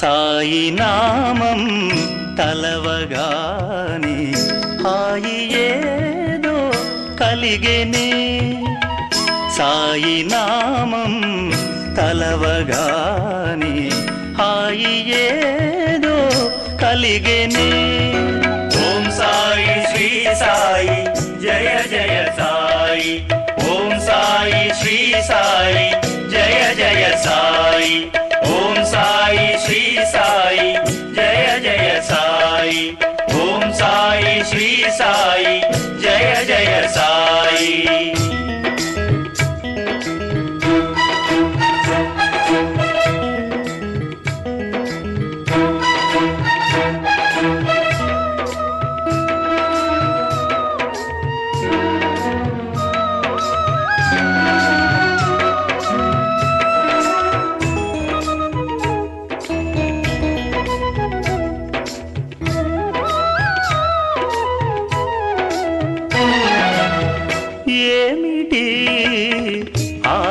సాయి నామం తలవగానే హాయి ఏదో కలిగెనే. సాయి నామం తలవగానే హాయి ఏదో కలిగెనే.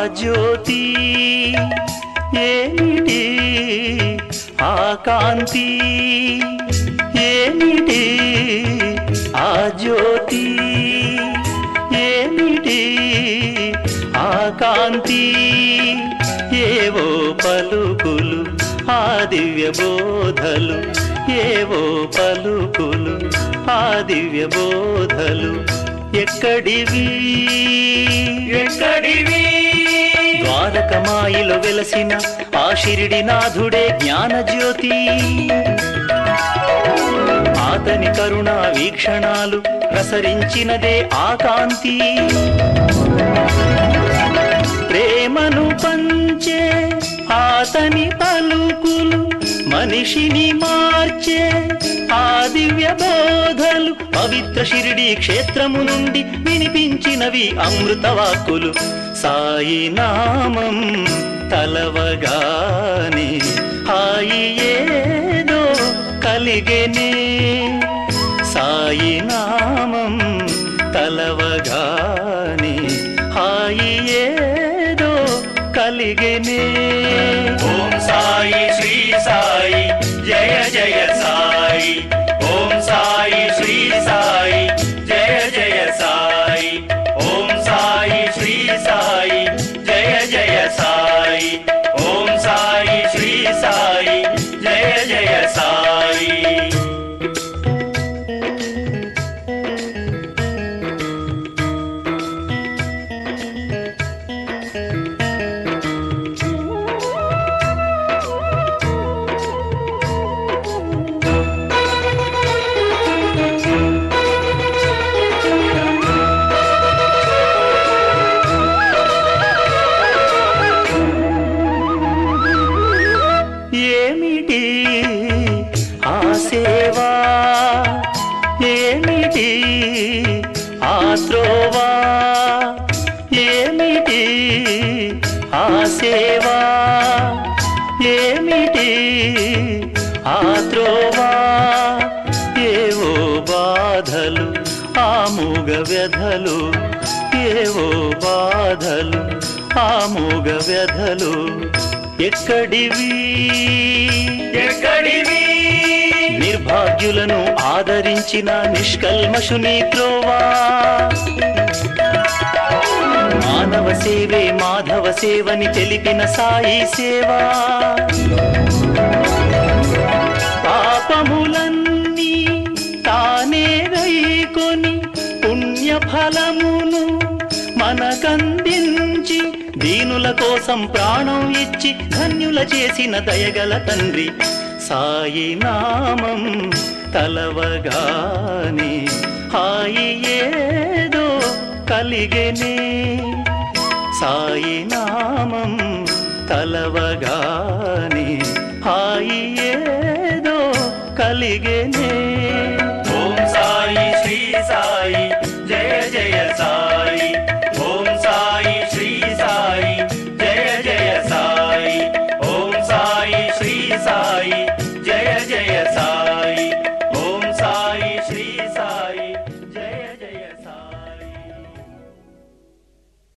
జ్యోతి ఏమిటి ఆ కాంతి? ఏమిటి ఆ జ్యోతి? ఏమిటి ఆ కాంతి? ఏవో పలుకులు ఆ దివ్య బోధలు ఏవో పలుకులు ఆ దివ్య బోధలు ఎక్కడివి? ఎక్కడివి? ద్వారకమాయిలో వెలసిన ఆ షిరిడి నాథుడే జ్ఞాన జ్యోతి ఆతని కరుణ వీక్షణాలు ప్రసరించినదే ఆ కాంతి. ప్రేమను పంచే ఆతని పలుకులు మనిషిని మార్చే ఆ దివ్య బోధలు పవిత్ర షిరిడి క్షేత్రము నుండి వినిపించినవి అమృత వాక్కులు. సాయి నామం తలవగానే హాయి ఏదో కలిగెనే. సాయి నామం తలవగానే హాయి ఏదో కలిగెనే. ఓం సాయి శ్రీ సాయి జయ జయ సాయి. ॐ साई श्री साई जय जय साई। సేవా ఏమిటి ఆ త్రోవా ఏవో బాధలు ఆ మూగ వ్యధలు ఏవో బాధలు ఆ మూగ వ్యధలు ఎక్కడివి? ఎక్కడివి? నిర్భాగ్యులను ఆదరించిన నిష్కల్మషుని త్రోవా? సేవే మాధవ సేవని తెలిపిన సాయి సేవా. పాపములన్నీ తానే వైకొని పుణ్యఫలమును మనకందించి దీనుల కోసం ప్రాణం ఇచ్చి ధన్యుల చేసిన దయగల తండ్రి సాయి నామం తలవగానే. హాయి ఏదో కలిగెనే. సాయి నామం తలవగానే హాయి ఏదో కలిగేనే